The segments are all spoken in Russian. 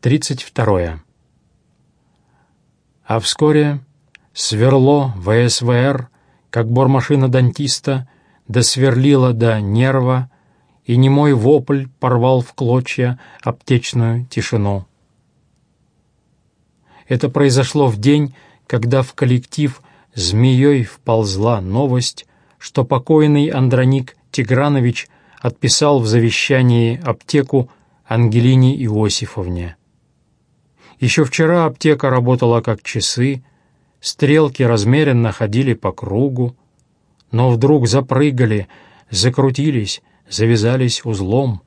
32. А вскоре сверло ВСВР, как бормашина дантиста, досверлило до нерва, и немой вопль порвал в клочья аптечную тишину. Это произошло в день, когда в коллектив змеей вползла новость, что покойный Андроник Тигранович отписал в завещании аптеку Ангелине Иосифовне. Еще вчера аптека работала как часы, стрелки размеренно ходили по кругу, но вдруг запрыгали, закрутились, завязались узлом.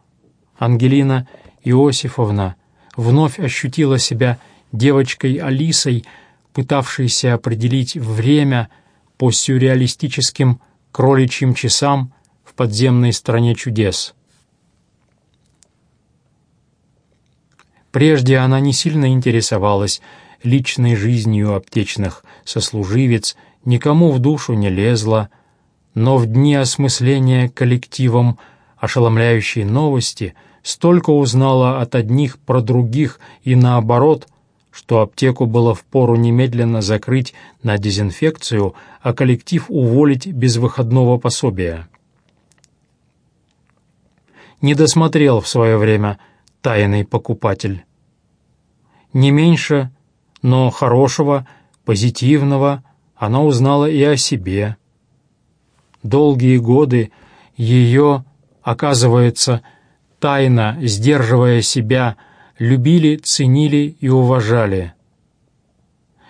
Ангелина Иосифовна вновь ощутила себя девочкой Алисой, пытавшейся определить время по сюрреалистическим кроличьим часам в подземной стране чудес. Прежде она не сильно интересовалась личной жизнью аптечных сослуживец, никому в душу не лезла, но в дни осмысления коллективом ошеломляющей новости столько узнала от одних про других и наоборот, что аптеку было впору немедленно закрыть на дезинфекцию, а коллектив уволить без выходного пособия. Не досмотрел в свое время тайный покупатель. Не меньше, но хорошего, позитивного она узнала и о себе. Долгие годы ее, оказывается, тайно, сдерживая себя, любили, ценили и уважали.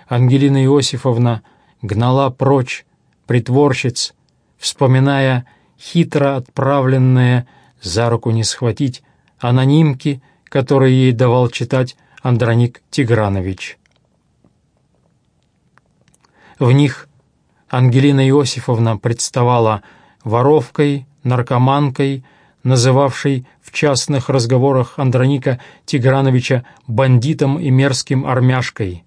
Ангелина Иосифовна гнала прочь притворщиц, вспоминая хитро отправленные за руку не схватить анонимки, которые ей давал читать Андроник Тигранович. В них Ангелина Иосифовна представала воровкой, наркоманкой, называвшей в частных разговорах Андроника Тиграновича бандитом и мерзким армяшкой.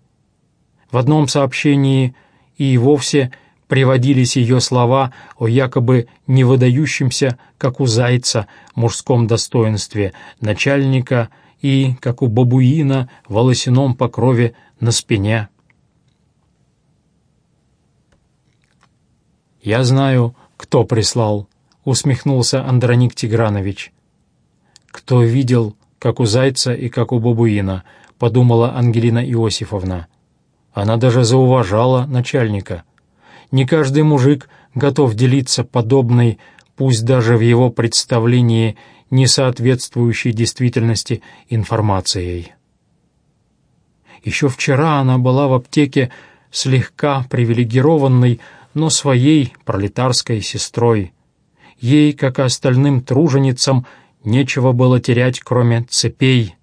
В одном сообщении и вовсе приводились ее слова о якобы не выдающемся, как у зайца, мужском достоинстве начальника и, как у бабуина, волосяном покрове на спине. «Я знаю, кто прислал», — усмехнулся Андроник Тигранович. «Кто видел, как у зайца и как у бабуина», — подумала Ангелина Иосифовна. Она даже зауважала начальника. Не каждый мужик готов делиться подобной, пусть даже в его представлении не соответствующей действительности информацией. Еще вчера она была в аптеке слегка привилегированной, но своей пролетарской сестрой. Ей, как и остальным труженицам, нечего было терять, кроме цепей.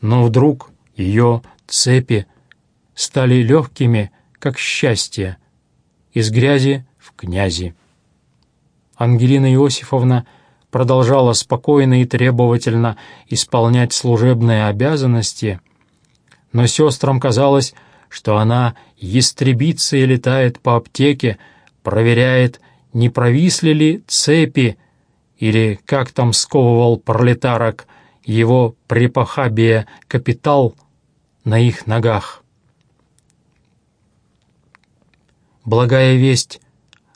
Но вдруг ее цепи стали легкими, как счастье, из грязи в князи. Ангелина Иосифовна продолжала спокойно и требовательно исполнять служебные обязанности, но сестрам казалось, что она ястребится и летает по аптеке, проверяет, не провисли ли цепи, или как там сковывал пролетарок его препохабие капитал на их ногах. Благая весть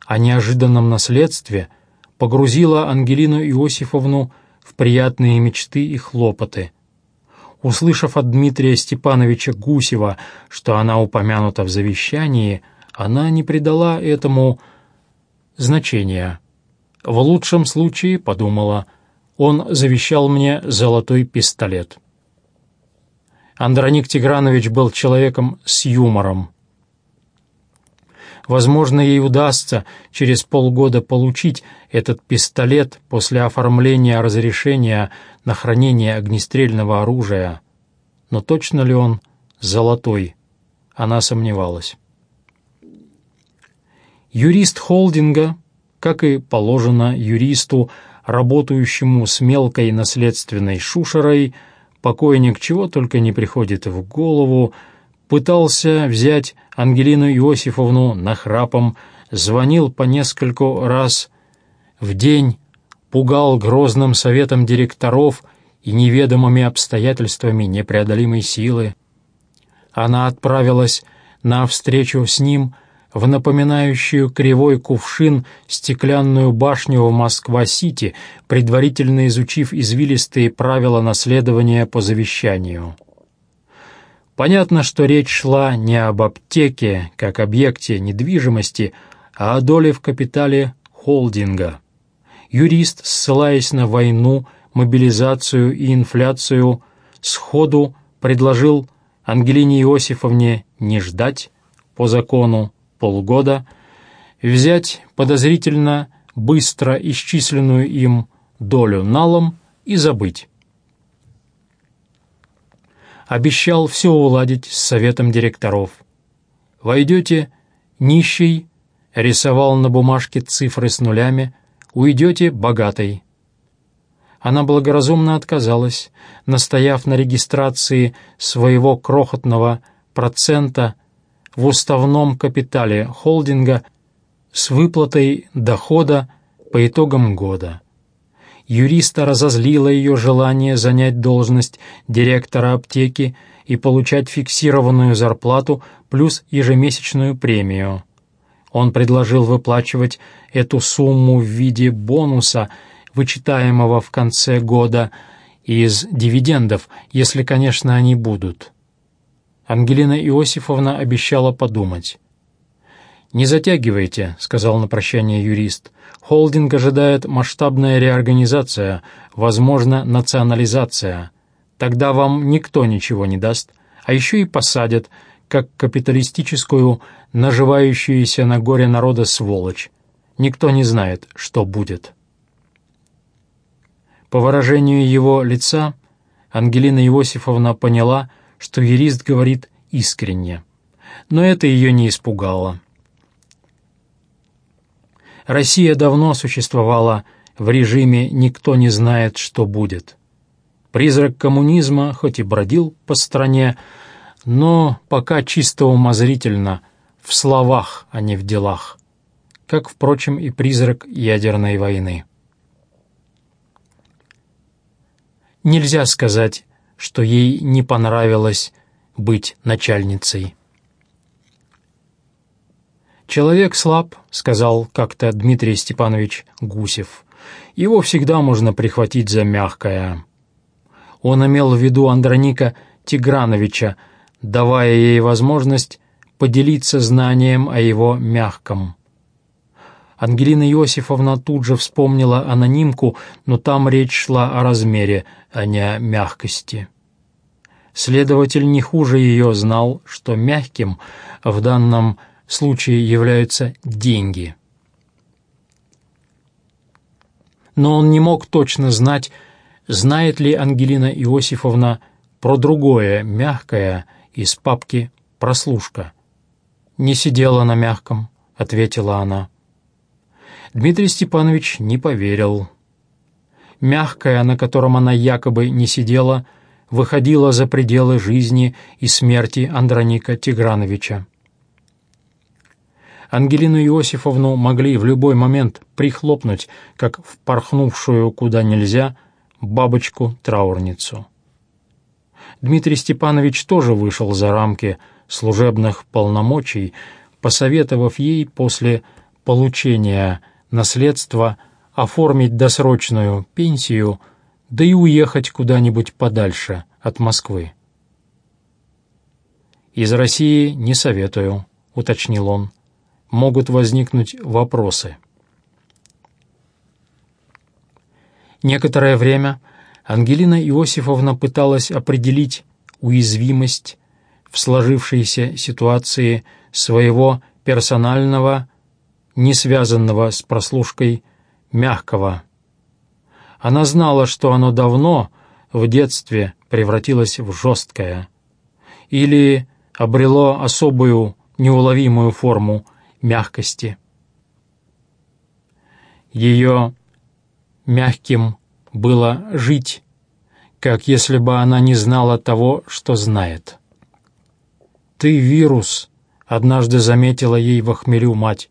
о неожиданном наследстве погрузила Ангелину Иосифовну в приятные мечты и хлопоты. Услышав от Дмитрия Степановича Гусева, что она упомянута в завещании, она не придала этому значения. В лучшем случае, подумала, он завещал мне золотой пистолет. Андроник Тигранович был человеком с юмором. Возможно, ей удастся через полгода получить этот пистолет после оформления разрешения на хранение огнестрельного оружия. Но точно ли он золотой? Она сомневалась. Юрист холдинга, как и положено юристу, работающему с мелкой наследственной шушерой, покойник чего только не приходит в голову, пытался взять Ангелину Иосифовну нахрапом, звонил по нескольку раз в день, пугал грозным советом директоров и неведомыми обстоятельствами непреодолимой силы, она отправилась на встречу с ним в напоминающую кривой кувшин стеклянную башню в Москва-Сити, предварительно изучив извилистые правила наследования по завещанию. Понятно, что речь шла не об аптеке, как объекте недвижимости, а о доле в капитале холдинга. Юрист, ссылаясь на войну, мобилизацию и инфляцию, сходу предложил Ангелине Иосифовне не ждать по закону полгода, взять подозрительно быстро исчисленную им долю налом и забыть. Обещал все уладить с советом директоров. Войдете нищий, рисовал на бумажке цифры с нулями, уйдете богатой она благоразумно отказалась, настояв на регистрации своего крохотного процента в уставном капитале холдинга с выплатой дохода по итогам года. Юриста разозлило ее желание занять должность директора аптеки и получать фиксированную зарплату плюс ежемесячную премию. Он предложил выплачивать эту сумму в виде бонуса – вычитаемого в конце года из дивидендов, если, конечно, они будут. Ангелина Иосифовна обещала подумать. «Не затягивайте», — сказал на прощание юрист. «Холдинг ожидает масштабная реорганизация, возможно, национализация. Тогда вам никто ничего не даст, а еще и посадят, как капиталистическую, наживающуюся на горе народа сволочь. Никто не знает, что будет». По выражению его лица Ангелина Иосифовна поняла, что юрист говорит искренне. Но это ее не испугало. Россия давно существовала в режиме «никто не знает, что будет». Призрак коммунизма хоть и бродил по стране, но пока чисто умозрительно, в словах, а не в делах, как, впрочем, и призрак ядерной войны. Нельзя сказать, что ей не понравилось быть начальницей. «Человек слаб», — сказал как-то Дмитрий Степанович Гусев. «Его всегда можно прихватить за мягкое». Он имел в виду Андроника Тиграновича, давая ей возможность поделиться знанием о его мягком. Ангелина Иосифовна тут же вспомнила анонимку, но там речь шла о размере, а не о мягкости. Следователь не хуже ее знал, что мягким в данном случае являются деньги. Но он не мог точно знать, знает ли Ангелина Иосифовна про другое мягкое из папки «Прослушка». «Не сидела на мягком», — ответила она. Дмитрий Степанович не поверил. Мягкая, на котором она якобы не сидела, выходила за пределы жизни и смерти Андроника Тиграновича. Ангелину Иосифовну могли в любой момент прихлопнуть, как впорхнувшую куда нельзя, бабочку-траурницу. Дмитрий Степанович тоже вышел за рамки служебных полномочий, посоветовав ей после получения наследство, оформить досрочную пенсию, да и уехать куда-нибудь подальше от Москвы. «Из России не советую», — уточнил он. «Могут возникнуть вопросы». Некоторое время Ангелина Иосифовна пыталась определить уязвимость в сложившейся ситуации своего персонального не связанного с прослушкой мягкого. Она знала, что оно давно, в детстве, превратилось в жесткое или обрело особую неуловимую форму мягкости. Ее мягким было жить, как если бы она не знала того, что знает. «Ты вирус», — однажды заметила ей в охмелю мать.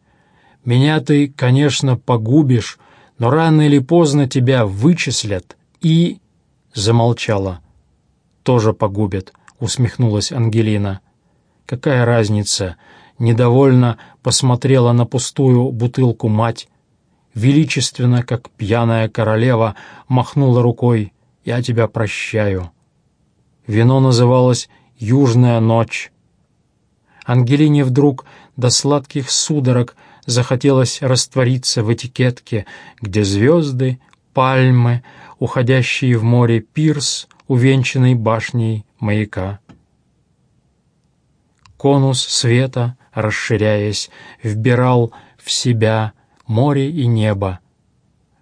Меня ты, конечно, погубишь, но рано или поздно тебя вычислят и...» замолчала. «Тоже погубят», — усмехнулась Ангелина. «Какая разница?» — недовольно посмотрела на пустую бутылку мать. Величественно, как пьяная королева, махнула рукой. «Я тебя прощаю». Вино называлось «Южная ночь». Ангелине вдруг до сладких судорог захотелось раствориться в этикетке, где звезды, пальмы, уходящие в море пирс, увенчанный башней маяка. Конус света, расширяясь, вбирал в себя море и небо.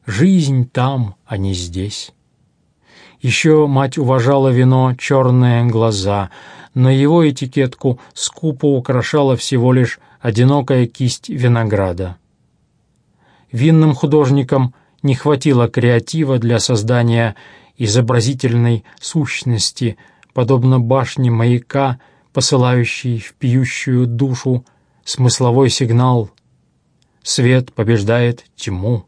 Жизнь там, а не здесь. Еще мать уважала вино «Черные глаза», но его этикетку скупо украшала всего лишь одинокая кисть винограда. Винным художникам не хватило креатива для создания изобразительной сущности, подобно башне маяка, посылающей в пьющую душу смысловой сигнал. Свет побеждает тьму.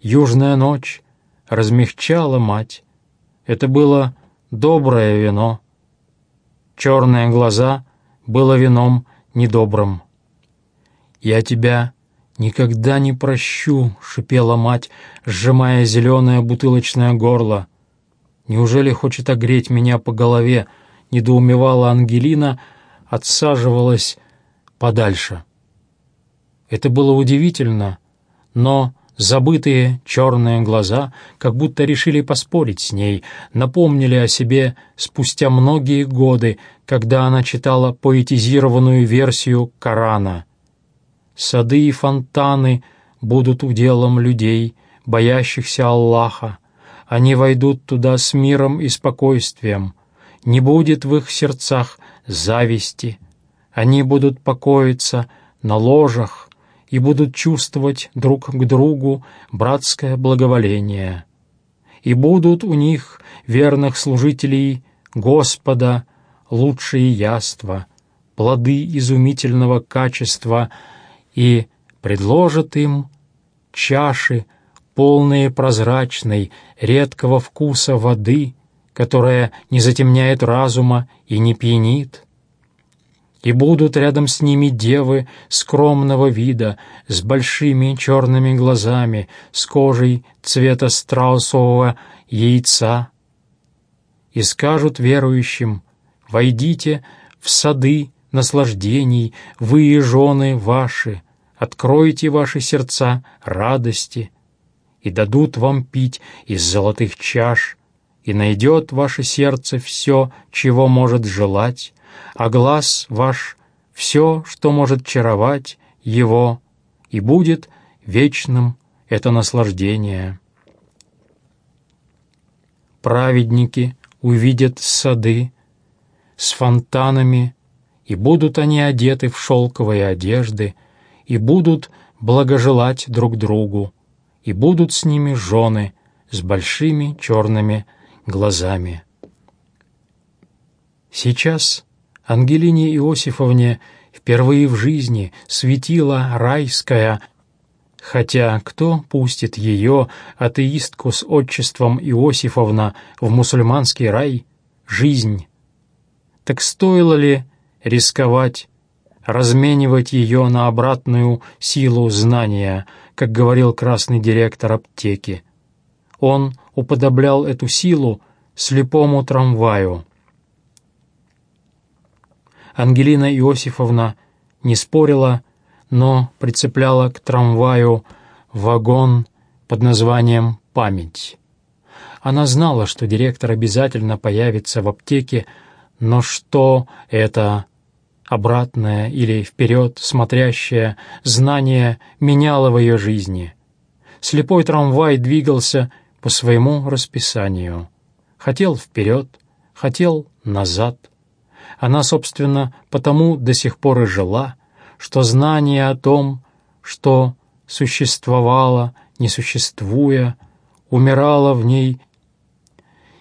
Южная ночь размягчала мать. Это было доброе вино. Черные глаза было вином недобрым. «Я тебя никогда не прощу», — шипела мать, сжимая зеленое бутылочное горло. «Неужели хочет огреть меня по голове?» — недоумевала Ангелина, отсаживалась подальше. Это было удивительно, но забытые черные глаза как будто решили поспорить с ней, напомнили о себе спустя многие годы, когда она читала поэтизированную версию Корана. «Сады и фонтаны будут уделом людей, боящихся Аллаха. Они войдут туда с миром и спокойствием. Не будет в их сердцах зависти. Они будут покоиться на ложах и будут чувствовать друг к другу братское благоволение. И будут у них, верных служителей Господа, лучшие яства, плоды изумительного качества, и предложат им чаши, полные прозрачной, редкого вкуса воды, которая не затемняет разума и не пьянит. И будут рядом с ними девы скромного вида, с большими черными глазами, с кожей цвета страусового яйца. И скажут верующим, Войдите в сады наслаждений, вы и жены ваши, откройте ваши сердца радости, и дадут вам пить из золотых чаш, и найдет ваше сердце все, чего может желать, а глаз ваш — все, что может чаровать его, и будет вечным это наслаждение. Праведники увидят сады, с фонтанами, и будут они одеты в шелковые одежды, и будут благожелать друг другу, и будут с ними жены с большими черными глазами. Сейчас Ангелине Иосифовне впервые в жизни светила райская, хотя кто пустит ее, атеистку с отчеством Иосифовна, в мусульманский рай, жизнь, так стоило ли рисковать, разменивать ее на обратную силу знания, как говорил красный директор аптеки? Он уподоблял эту силу слепому трамваю. Ангелина Иосифовна не спорила, но прицепляла к трамваю вагон под названием «Память». Она знала, что директор обязательно появится в аптеке но что это обратное или вперед смотрящее знание меняло в ее жизни? Слепой трамвай двигался по своему расписанию. Хотел вперед, хотел назад. Она, собственно, потому до сих пор и жила, что знание о том, что существовало, не существуя, умирало в ней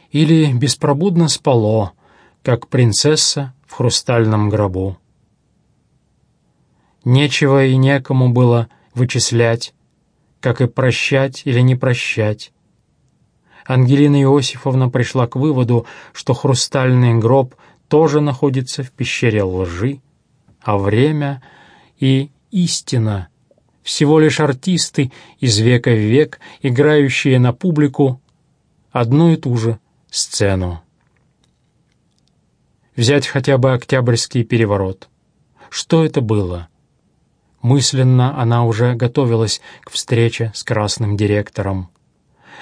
или беспробудно спало, как принцесса в хрустальном гробу. Нечего и некому было вычислять, как и прощать или не прощать. Ангелина Иосифовна пришла к выводу, что хрустальный гроб тоже находится в пещере лжи, а время и истина — всего лишь артисты из века в век, играющие на публику одну и ту же сцену. Взять хотя бы Октябрьский переворот. Что это было? Мысленно она уже готовилась к встрече с красным директором.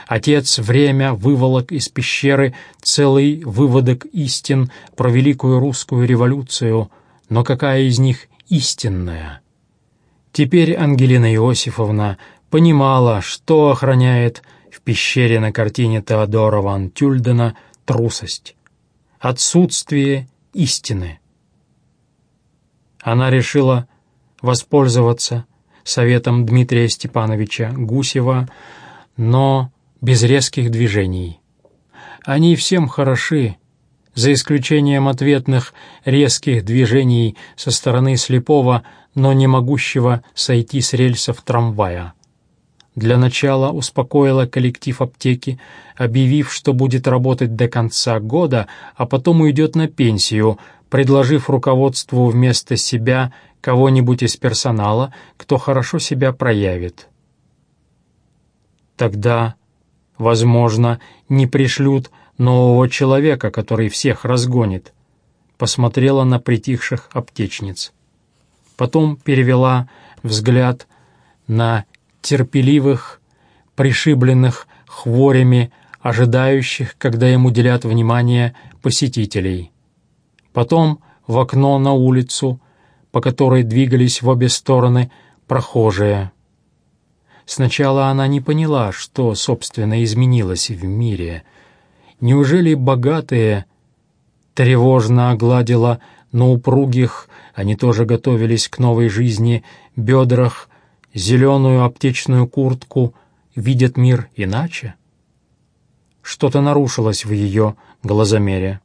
Отец время выволок из пещеры целый выводок истин про Великую Русскую революцию, но какая из них истинная? Теперь Ангелина Иосифовна понимала, что охраняет в пещере на картине Теодора ван Тюльдена трусость, отсутствие истины. Она решила воспользоваться советом Дмитрия Степановича Гусева, но без резких движений. Они всем хороши, за исключением ответных резких движений со стороны слепого, но не могущего сойти с рельсов трамвая. Для начала успокоила коллектив аптеки, объявив, что будет работать до конца года, а потом уйдет на пенсию, предложив руководству вместо себя кого-нибудь из персонала, кто хорошо себя проявит. Тогда Возможно, не пришлют нового человека, который всех разгонит. Посмотрела на притихших аптечниц. Потом перевела взгляд на терпеливых, пришибленных хворями, ожидающих, когда им уделят внимание посетителей. Потом в окно на улицу, по которой двигались в обе стороны прохожие. Сначала она не поняла, что, собственно, изменилось в мире. Неужели богатые тревожно огладила на упругих, они тоже готовились к новой жизни, бедрах, зеленую аптечную куртку, видят мир иначе? Что-то нарушилось в ее глазомере.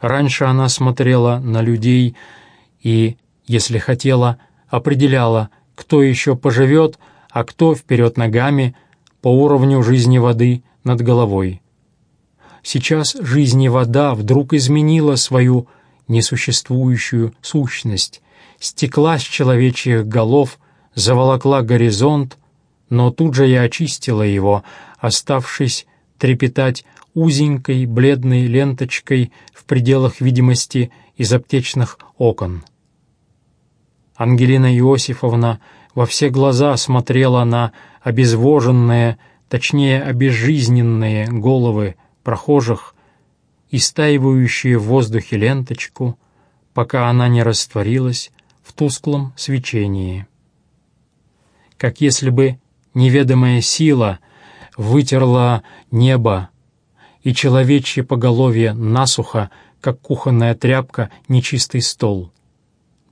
Раньше она смотрела на людей и, если хотела, определяла, кто еще поживет, а кто вперед ногами по уровню жизни воды над головой. Сейчас жизни вода вдруг изменила свою несуществующую сущность, стекла с человечьих голов, заволокла горизонт, но тут же я очистила его, оставшись трепетать узенькой бледной ленточкой в пределах видимости из аптечных окон. Ангелина Иосифовна во все глаза смотрела на обезвоженные, точнее, обезжизненные головы прохожих, истаивающие в воздухе ленточку, пока она не растворилась в тусклом свечении. Как если бы неведомая сила вытерла небо и человечье поголовье насухо, как кухонная тряпка, нечистый стол.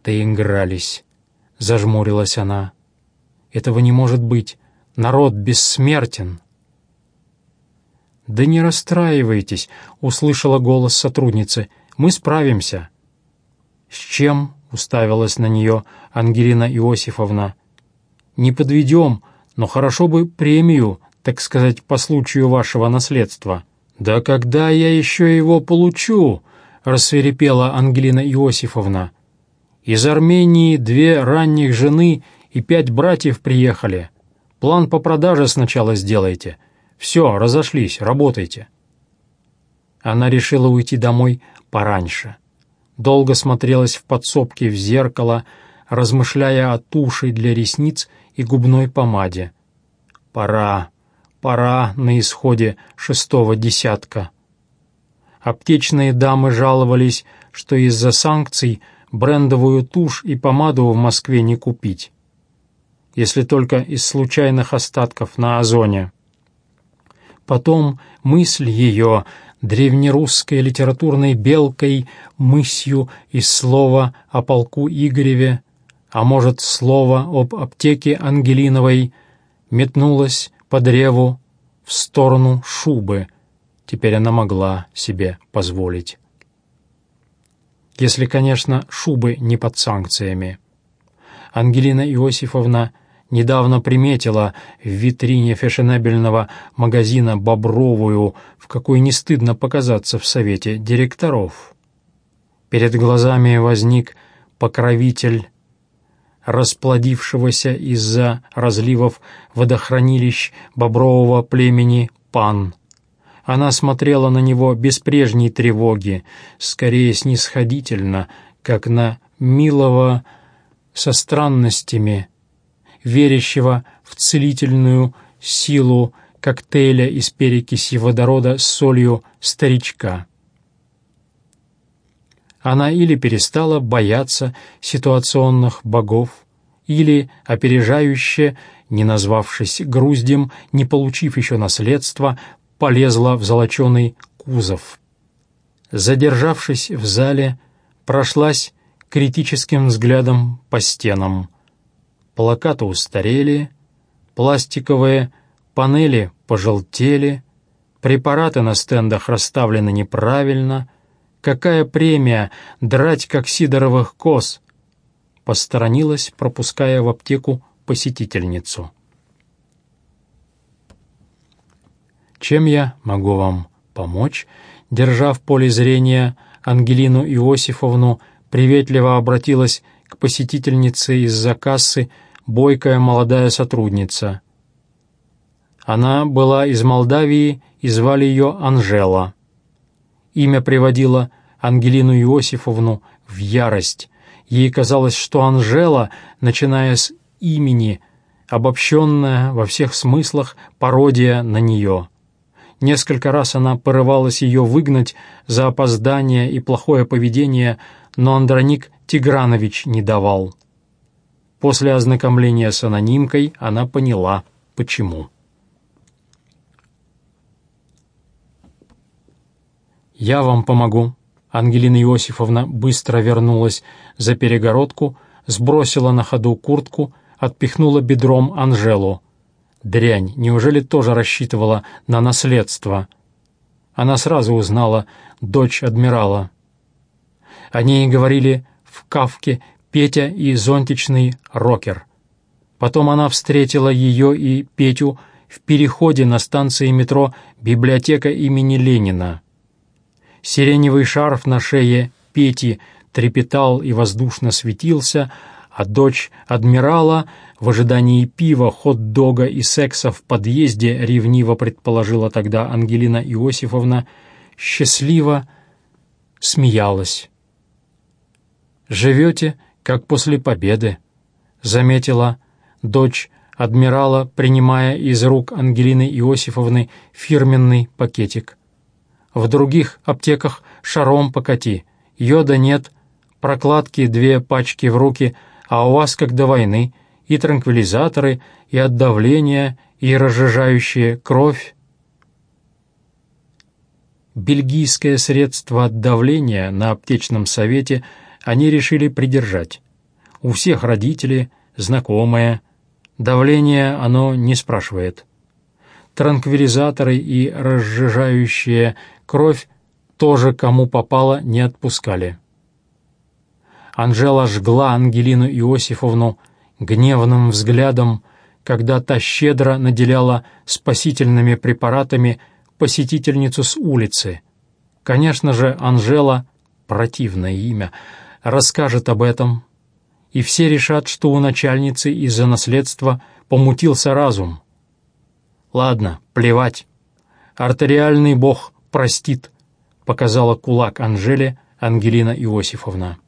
Доигрались, — зажмурилась она. Этого не может быть. Народ бессмертен. «Да не расстраивайтесь», — услышала голос сотрудницы. «Мы справимся». «С чем?» — уставилась на нее Ангелина Иосифовна. «Не подведем, но хорошо бы премию, так сказать, по случаю вашего наследства». «Да когда я еще его получу?» — рассверепела Ангелина Иосифовна. «Из Армении две ранних жены — и пять братьев приехали. План по продаже сначала сделайте. Все, разошлись, работайте». Она решила уйти домой пораньше. Долго смотрелась в подсобке в зеркало, размышляя о туши для ресниц и губной помаде. «Пора, пора на исходе шестого десятка». Аптечные дамы жаловались, что из-за санкций брендовую тушь и помаду в Москве не купить если только из случайных остатков на озоне. Потом мысль ее, древнерусской литературной белкой, мысью из слова о полку Игореве, а может, слово об аптеке Ангелиновой, метнулась по древу в сторону шубы. Теперь она могла себе позволить. Если, конечно, шубы не под санкциями. Ангелина Иосифовна недавно приметила в витрине фешенебельного магазина «Бобровую», в какой не стыдно показаться в совете директоров. Перед глазами возник покровитель расплодившегося из-за разливов водохранилищ бобрового племени пан. Она смотрела на него без прежней тревоги, скорее снисходительно, как на милого со странностями, верящего в целительную силу коктейля из перекиси водорода с солью старичка. Она или перестала бояться ситуационных богов, или, опережающе, не назвавшись груздем, не получив еще наследства, полезла в золоченый кузов. Задержавшись в зале, прошлась критическим взглядом по стенам. Плакаты устарели, пластиковые панели пожелтели, препараты на стендах расставлены неправильно. Какая премия драть, как сидоровых коз? Посторонилась, пропуская в аптеку посетительницу. «Чем я могу вам помочь?» Держа в поле зрения Ангелину Иосифовну, приветливо обратилась к посетительнице из-за кассы бойкая молодая сотрудница. Она была из Молдавии и звали ее Анжела. Имя приводило Ангелину Иосифовну в ярость. Ей казалось, что Анжела, начиная с имени, обобщенная во всех смыслах пародия на нее. Несколько раз она порывалась ее выгнать за опоздание и плохое поведение, но Андроник Тигранович не давал. После ознакомления с анонимкой она поняла, почему. «Я вам помогу». Ангелина Иосифовна быстро вернулась за перегородку, сбросила на ходу куртку, отпихнула бедром Анжелу. Дрянь, неужели тоже рассчитывала на наследство? Она сразу узнала дочь адмирала. О ней говорили в Кавке Петя и зонтичный рокер. Потом она встретила ее и Петю в переходе на станции метро «Библиотека имени Ленина». Сиреневый шарф на шее Пети трепетал и воздушно светился, а дочь адмирала в ожидании пива, хот-дога и секса в подъезде, ревниво предположила тогда Ангелина Иосифовна, счастливо смеялась. «Живете, как после победы», — заметила дочь адмирала, принимая из рук Ангелины Иосифовны фирменный пакетик. «В других аптеках шаром покати, йода нет, прокладки две пачки в руки, а у вас, как до войны, и транквилизаторы, и от давления, и разжижающие кровь». Бельгийское средство от давления на аптечном совете – они решили придержать. У всех родители, знакомые. Давление оно не спрашивает. Транквилизаторы и разжижающие кровь тоже кому попало не отпускали. Анжела жгла Ангелину Иосифовну гневным взглядом, когда та щедро наделяла спасительными препаратами посетительницу с улицы. Конечно же, Анжела, противное имя, расскажет об этом, и все решат, что у начальницы из-за наследства помутился разум. Ладно, плевать. Артериальный бог простит, показала кулак Анжеле Ангелина Иосифовна.